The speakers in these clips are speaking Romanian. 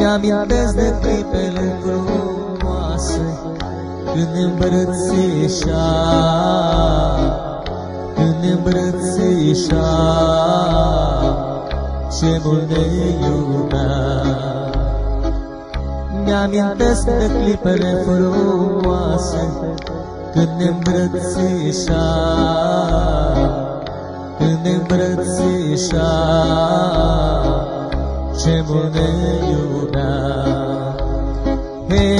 Mi-amintesc de clipele frumoase Când ne îmbrățișa. Când ne îmbrățișa. Ce mult ne iubea. Mi-amintesc de clipele frumoase Când ne îmbrățișa. Când ne îmbrățișa Ce mult ne iubea. Hei,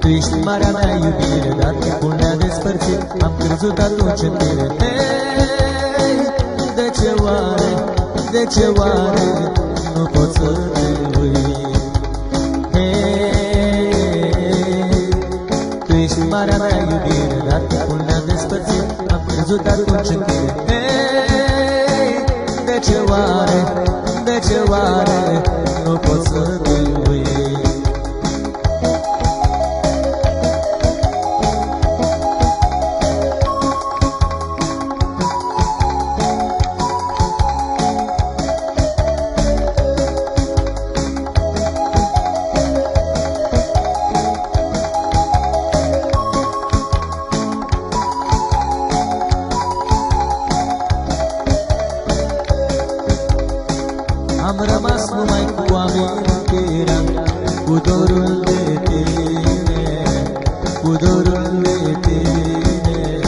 tu ești marea mea iubire Dar timpul ne-a despărțit. Am crezut atunci în tine. Hei, de ce oare, de ce oare Nu pot să te uit Hei, tu ești marea mea iubire Dar timpul ne-a despărțit. Am crezut atunci în tine amar. Am rămas numai cu amintirea Cu dorul de tine Cu dorul de tine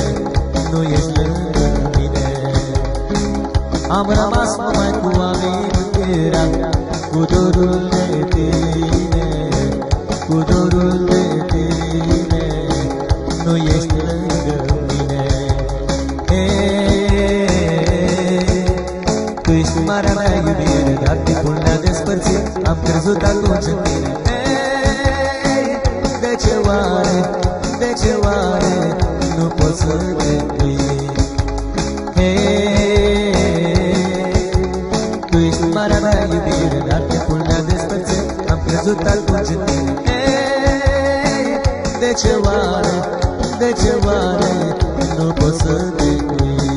Nu ești lângă mine Am rămas numai tu ești marea mea iubire Dar timpul ne-a despărțit Am crezut atunci în tine. Ei, de ce oare, de ce oare Nu pot să te uit Ei, tu ești marea mea iubire Dar timpul ne-a despărțit Am crezut atunci în tine. Ei, de ce oare, de ce oare Nu pot să te uit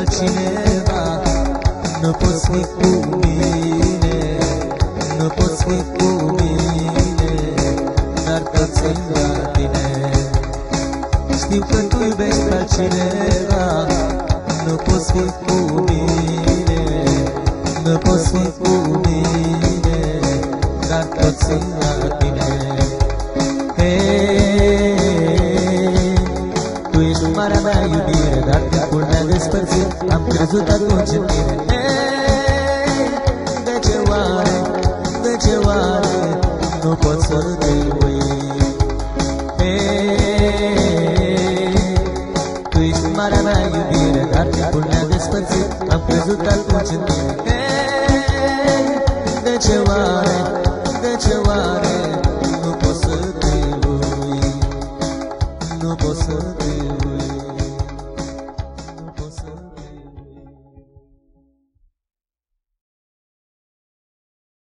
altcineva Nu poți fi cu mine Nu poți fi cu mine Dar tot țin la tine Știu că tu iubești pe altcineva Nu poți fi cu mine Nu poți fi cu mine मरदा युगीर गाते पुढा विस्पर्शी अप्रजुता तुझ तिरने गजवारे गजवारे नको सोडू देवी ए तुझ मरदा युगीर गाते पुढा